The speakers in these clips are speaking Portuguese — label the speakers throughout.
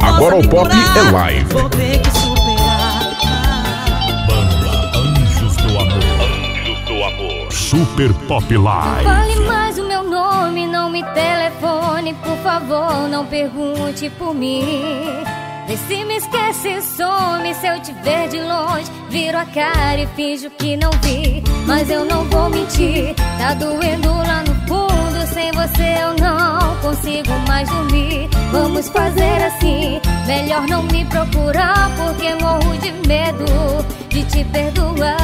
Speaker 1: Agora o pop é live.
Speaker 2: Vou ter que superar.
Speaker 3: Banda Anjos do Amor. Anjos do Amor. Super Pop Live.
Speaker 4: Fale mais o meu nome, não me telefone, por favor, não pergunte por mim. Vê se me esquece, some se eu te ver de longe. Viro a cara e finjo que não vi. Mas eu não vou mentir, tá doendo lá no fundo. Sem você eu não consigo mais dormir. Vamos fazer assim, melhor não me procurar. Porque morro de medo de te perdoar.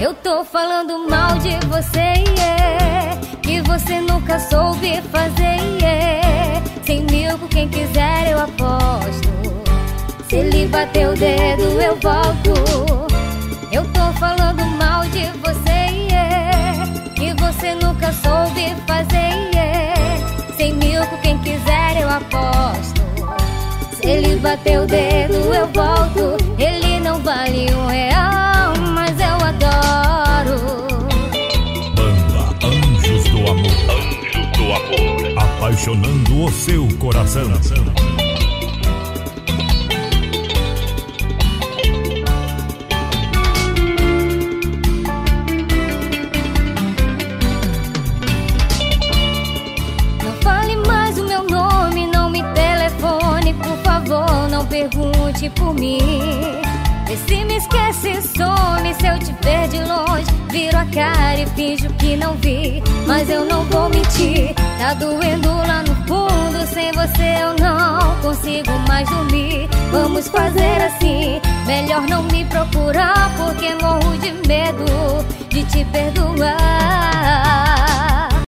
Speaker 4: Eu tô falando mal de você, yeah, que você nunca soube fazer, yeah. Sem mil com quem quiser eu aposto. Se ele bater o dedo eu volto. Eu tô falando mal de você, yeah, que você nunca soube fazer, yeah. Sem mil com quem quiser eu aposto. Se ele bater o dedo eu volto. Ele não vale um real, mas eu adoro.
Speaker 3: Banda Anjos do Amor. Anjos do Amor. Apaixonando o seu coração.
Speaker 4: Pergunte por mim. Vê se me esquece, some se eu te ver de longe. Viro a cara e finjo que não vi, mas eu não vou mentir. Tá doendo lá no fundo, sem você eu não consigo mais dormir. Vamos fazer assim, melhor não me procurar, porque morro de medo de te perdoar.